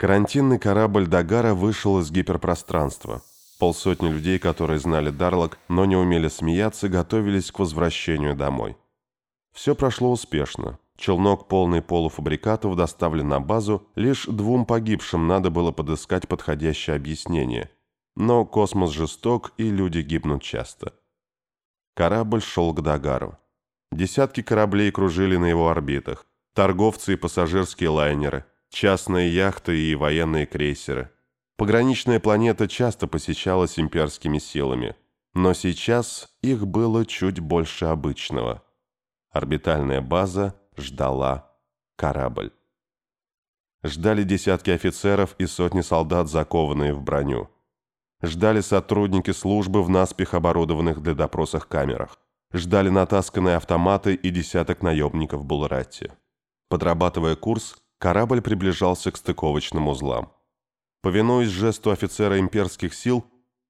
Карантинный корабль Дагара вышел из гиперпространства. Полсотни людей, которые знали Дарлок, но не умели смеяться, готовились к возвращению домой. Все прошло успешно. Челнок, полный полуфабрикатов, доставлен на базу, лишь двум погибшим надо было подыскать подходящее объяснение. Но космос жесток, и люди гибнут часто. Корабль шел к Дагару. Десятки кораблей кружили на его орбитах. Торговцы и пассажирские лайнеры, частные яхты и военные крейсеры. Пограничная планета часто посещалась имперскими силами, но сейчас их было чуть больше обычного. Орбитальная база ждала корабль. Ждали десятки офицеров и сотни солдат, закованные в броню. Ждали сотрудники службы в наспех оборудованных для допросов камерах. Ждали натасканные автоматы и десяток наемников Булратти. Подрабатывая курс, корабль приближался к стыковочным узлам. Повинуясь жесту офицера имперских сил,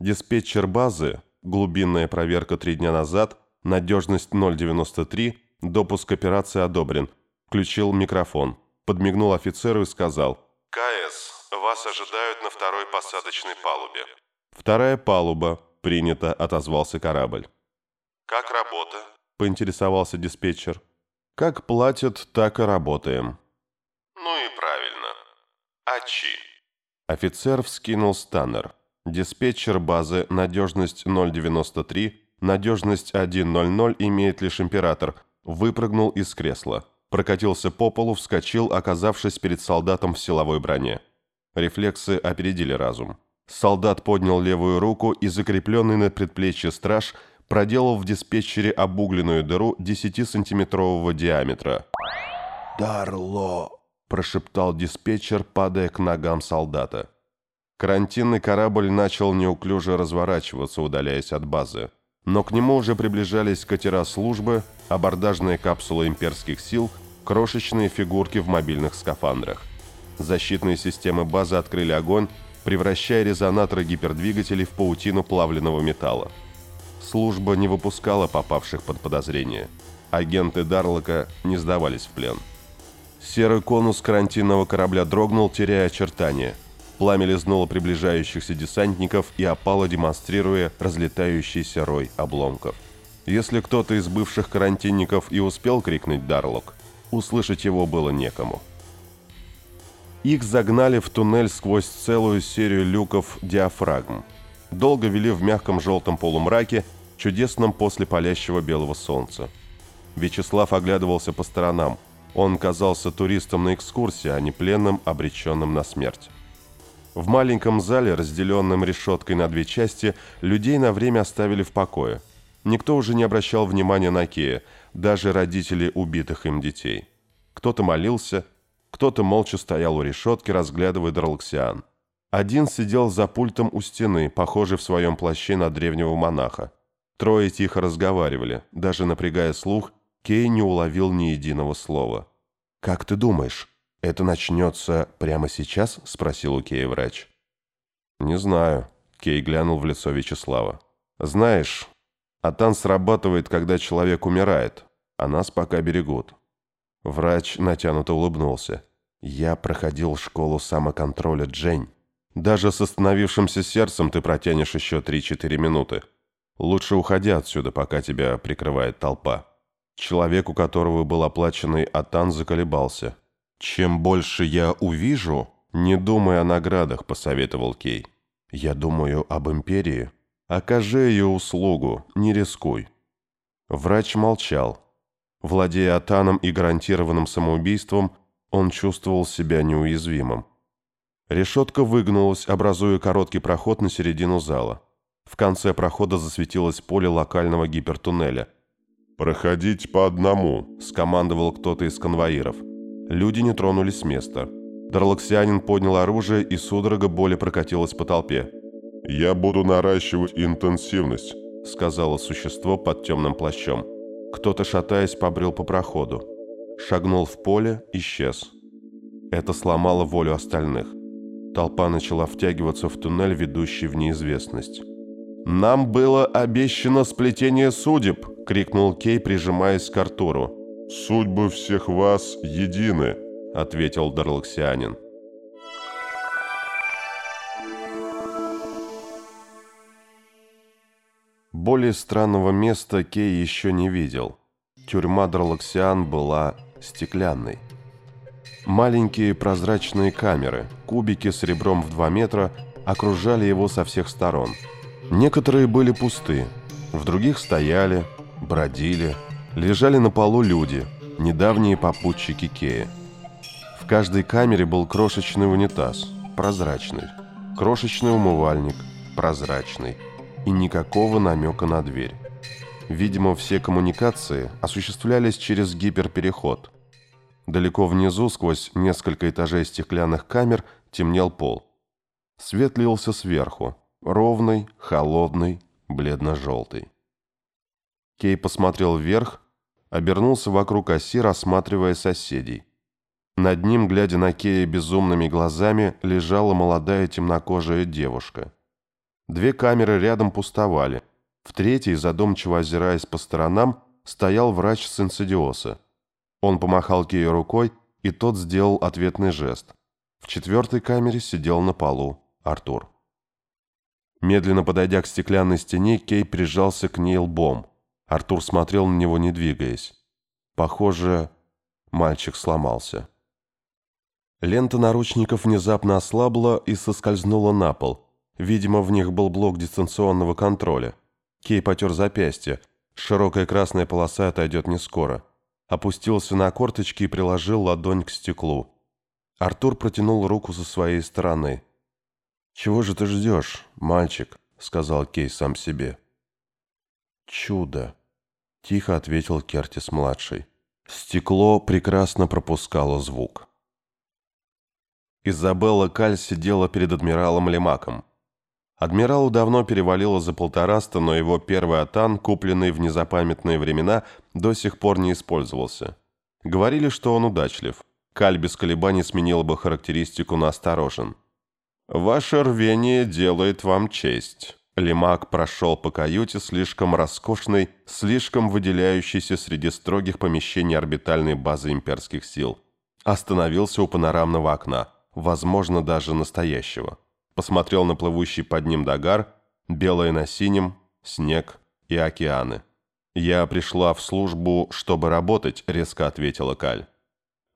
диспетчер базы, глубинная проверка три дня назад, надежность 093, допуск операции одобрен, включил микрофон, подмигнул офицеру и сказал «КС, вас ожидают на второй посадочной палубе». «Вторая палуба», принято, отозвался корабль. «Как работа?» – поинтересовался диспетчер. «Как платят, так и работаем». «Ну и правильно. Ачи». Офицер вскинул станнер. Диспетчер базы «Надежность 093», «Надежность 100» имеет лишь император. Выпрыгнул из кресла. Прокатился по полу, вскочил, оказавшись перед солдатом в силовой броне. Рефлексы опередили разум. Солдат поднял левую руку, и закрепленный на предплечье страж проделал в диспетчере обугленную дыру 10-сантиметрового диаметра. «Дарло!» – прошептал диспетчер, падая к ногам солдата. Карантинный корабль начал неуклюже разворачиваться, удаляясь от базы. Но к нему уже приближались катера службы, абордажные капсулы имперских сил, крошечные фигурки в мобильных скафандрах. Защитные системы базы открыли огонь, превращая резонаторы гипердвигателей в паутину плавленного металла. Служба не выпускала попавших под подозрение. Агенты Дарлока не сдавались в плен. Серый конус карантинного корабля дрогнул, теряя очертания. Пламя лизнуло приближающихся десантников и опало, демонстрируя разлетающийся рой обломков. Если кто-то из бывших карантинников и успел крикнуть «Дарлок», услышать его было некому. Их загнали в туннель сквозь целую серию люков диафрагм. Долго вели в мягком желтом полумраке, чудесном после палящего белого солнца. Вячеслав оглядывался по сторонам. Он казался туристом на экскурсии, а не пленным, обреченным на смерть. В маленьком зале, разделенном решеткой на две части, людей на время оставили в покое. Никто уже не обращал внимания на Кея, даже родители убитых им детей. Кто-то молился, кто-то молча стоял у решетки, разглядывая Дралксиан. Один сидел за пультом у стены, похожий в своем плаще на древнего монаха. Трое тихо разговаривали. Даже напрягая слух, Кей не уловил ни единого слова. «Как ты думаешь, это начнется прямо сейчас?» – спросил у Кея врач. «Не знаю», – Кей глянул в лицо Вячеслава. «Знаешь, Атан срабатывает, когда человек умирает, а нас пока берегут. Врач натянуто улыбнулся. «Я проходил школу самоконтроля, Джень. Даже с остановившимся сердцем ты протянешь еще 3-4 минуты. Лучше уходи отсюда, пока тебя прикрывает толпа». Человек, у которого был оплаченный Атан, заколебался. «Чем больше я увижу, не думай о наградах», — посоветовал Кей. «Я думаю об империи. Окажи ее услугу, не рискуй». Врач молчал. Владея Атаном и гарантированным самоубийством, он чувствовал себя неуязвимым. Решетка выгнулась, образуя короткий проход на середину зала. В конце прохода засветилось поле локального гипертуннеля. «Проходить по одному», – скомандовал кто-то из конвоиров. Люди не тронулись с места. Дарлаксианин поднял оружие, и судорога боли прокатилась по толпе. «Я буду наращивать интенсивность», – сказала существо под темным плащом. Кто-то, шатаясь, побрел по проходу. Шагнул в поле, исчез. Это сломало волю остальных. Толпа начала втягиваться в туннель, ведущий в неизвестность. «Нам было обещано сплетение судеб!» — крикнул Кей, прижимаясь к Артуру. «Судьбы всех вас едины!» — ответил Дарлаксианин. Более странного места Кей еще не видел. Тюрьма Дарлаксиан была стеклянной. Маленькие прозрачные камеры, кубики с ребром в 2 метра, окружали его со всех сторон — Некоторые были пусты, в других стояли, бродили, лежали на полу люди, недавние попутчики Кея. В каждой камере был крошечный унитаз, прозрачный, крошечный умывальник, прозрачный, и никакого намека на дверь. Видимо, все коммуникации осуществлялись через гиперпереход. Далеко внизу, сквозь несколько этажей стеклянных камер, темнел пол. Свет лился сверху, ровный, холодный, бледно-желтый. Кей посмотрел вверх, обернулся вокруг оси, рассматривая соседей. Над ним, глядя на Кея безумными глазами, лежала молодая темнокожая девушка. Две камеры рядом пустовали. В третьей, задумчиво озираясь по сторонам, стоял врач с инсидиоса. Он помахал Кею рукой, и тот сделал ответный жест. В четвертой камере сидел на полу Артур. Медленно подойдя к стеклянной стене, Кей прижался к ней лбом. Артур смотрел на него, не двигаясь. Похоже, мальчик сломался. Лента наручников внезапно ослабла и соскользнула на пол. Видимо, в них был блок дистанционного контроля. Кей потер запястье. Широкая красная полоса отойдет не скоро. Опустился на корточки и приложил ладонь к стеклу. Артур протянул руку со своей стороны. «Чего же ты ждешь, мальчик?» — сказал Кей сам себе. «Чудо!» — тихо ответил Кертис-младший. Стекло прекрасно пропускало звук. Изабелла Каль сидела перед адмиралом Лемаком. Адмиралу давно перевалило за полтораста, но его первый атан, купленный в незапамятные времена, до сих пор не использовался. Говорили, что он удачлив. Каль без колебаний сменила бы характеристику на осторожен. «Ваше рвение делает вам честь». Лемак прошел по каюте, слишком роскошной, слишком выделяющейся среди строгих помещений орбитальной базы имперских сил. Остановился у панорамного окна, возможно, даже настоящего посмотрел на плывущий под ним догар, белое на синем, снег и океаны. «Я пришла в службу, чтобы работать», — резко ответила Каль.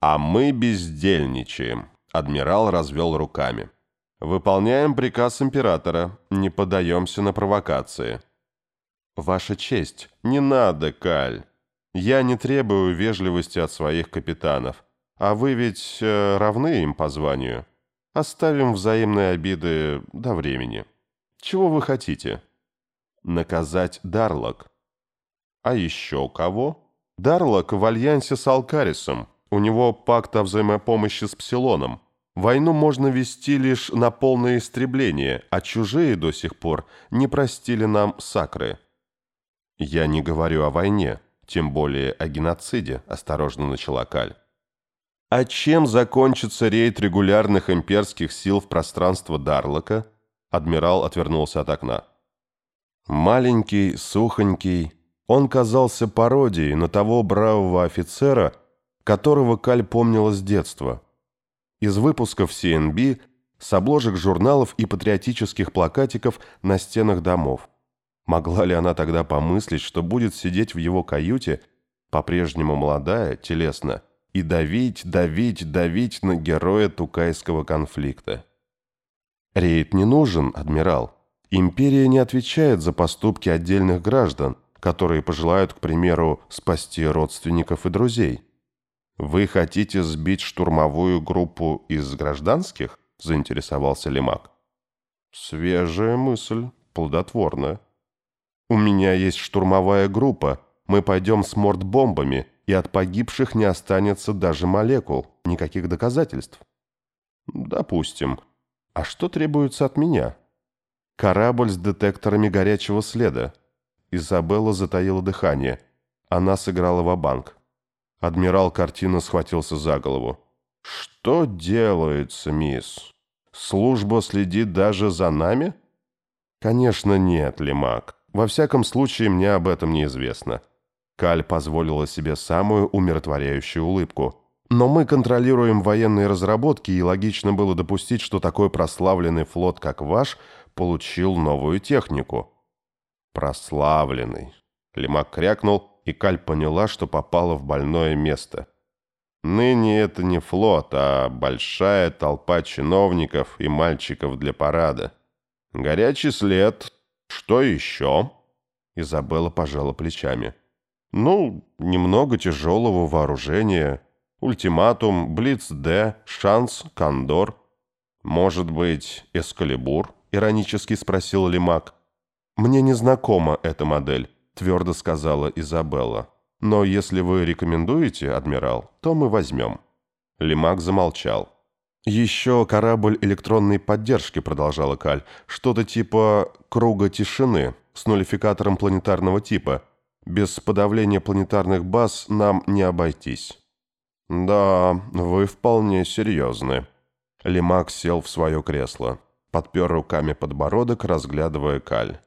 «А мы бездельничаем», — адмирал развел руками. «Выполняем приказ императора, не подаемся на провокации». «Ваша честь, не надо, Каль. Я не требую вежливости от своих капитанов. А вы ведь э, равны им по званию?» Оставим взаимные обиды до времени. Чего вы хотите? Наказать Дарлок. А еще кого? Дарлок в альянсе с Алкарисом. У него пакт о взаимопомощи с Псилоном. Войну можно вести лишь на полное истребление, а чужие до сих пор не простили нам сакры. Я не говорю о войне, тем более о геноциде, осторожно начала Каль. А чем закончится рейд регулярных имперских сил в пространство Дарлока? Адмирал отвернулся от окна. Маленький, сухонький, он казался пародией на того бравого офицера, которого Каль помнила с детства. Из выпусков CNB, с обложек журналов и патриотических плакатиков на стенах домов. Могла ли она тогда помыслить, что будет сидеть в его каюте, по-прежнему молодая, телесно, и давить, давить, давить на героя Тукайского конфликта. Рейд не нужен, адмирал. Империя не отвечает за поступки отдельных граждан, которые пожелают, к примеру, спасти родственников и друзей. Вы хотите сбить штурмовую группу из гражданских? Заинтересовался Лемак. Свежая мысль, плодотворная. У меня есть штурмовая группа. Мы пойдем с мордбомбами и от погибших не останется даже молекул, никаких доказательств. Допустим. А что требуется от меня? Корабль с детекторами горячего следа. Изабелла затаила дыхание. Она сыграла в банк Адмирал картина схватился за голову. «Что делается, мисс? Служба следит даже за нами?» «Конечно нет, Лемак. Во всяком случае, мне об этом неизвестно. Каль позволила себе самую умиротворяющую улыбку. «Но мы контролируем военные разработки, и логично было допустить, что такой прославленный флот, как ваш, получил новую технику». Прославленный. Лемак крякнул, и Каль поняла, что попала в больное место. Ныне это не флот, а большая толпа чиновников и мальчиков для парада. Горячий след. Что еще? Изабелла пожала плечами. Ну, немного тяжелого вооружения. Ультиматум, Блиц-Д, Шанс, Кондор. Может быть, Эскалибур? Иронически спросил Лемак. Мне не знакома эта модель, твердо сказала Изабелла. Но если вы рекомендуете, адмирал, то мы возьмем. Лемак замолчал. «Еще корабль электронной поддержки», — продолжала Каль. «Что-то типа круга тишины с нулификатором планетарного типа. Без подавления планетарных баз нам не обойтись». «Да, вы вполне серьезны». Лемак сел в свое кресло, подпер руками подбородок, разглядывая Каль.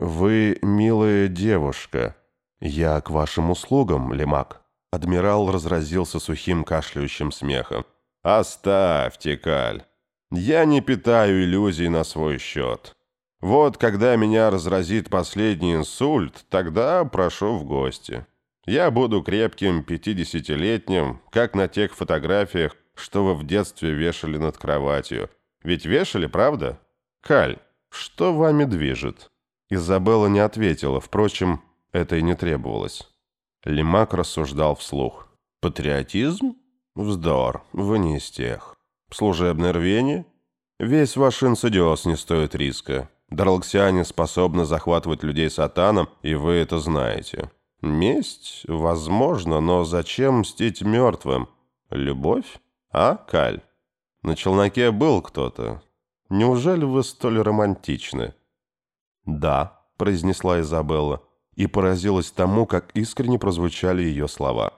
«Вы милая девушка. Я к вашим услугам, Лемак». Адмирал разразился сухим кашляющим смехом. «Оставьте, Каль. Я не питаю иллюзий на свой счет. Вот когда меня разразит последний инсульт, тогда прошу в гости. Я буду крепким пятидесятилетним, как на тех фотографиях, что вы в детстве вешали над кроватью. Ведь вешали, правда? Каль, что вами движет?» Изабелла не ответила, впрочем, это и не требовалось. Лемак рассуждал вслух. «Патриотизм? Вздор, вы не из тех. Служебное рвение? Весь ваш инсидиоз не стоит риска. Дарлаксиане способны захватывать людей сатаном, и вы это знаете. Месть? Возможно, но зачем мстить мертвым? Любовь? А, Каль? На челноке был кто-то. Неужели вы столь романтичны?» «Да», — произнесла Изабелла, и поразилась тому, как искренне прозвучали ее слова.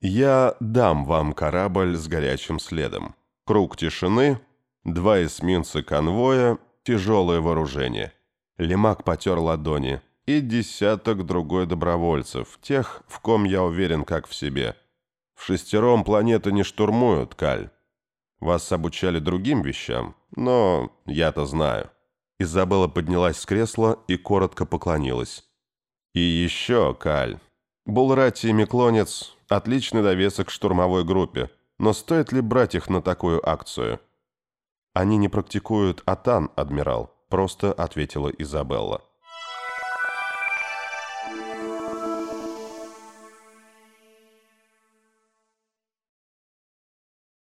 «Я дам вам корабль с горячим следом. Круг тишины, два эсминца конвоя, тяжелое вооружение». Лемак потер ладони. «И десяток другой добровольцев, тех, в ком я уверен как в себе. В шестером планеты не штурмуют, Каль. Вас обучали другим вещам, но я-то знаю». Изабелла поднялась с кресла и коротко поклонилась. «И еще, Каль, Булрати и Миклонец – отличный довесок к штурмовой группе, но стоит ли брать их на такую акцию?» «Они не практикуют атан, адмирал», – просто ответила Изабелла.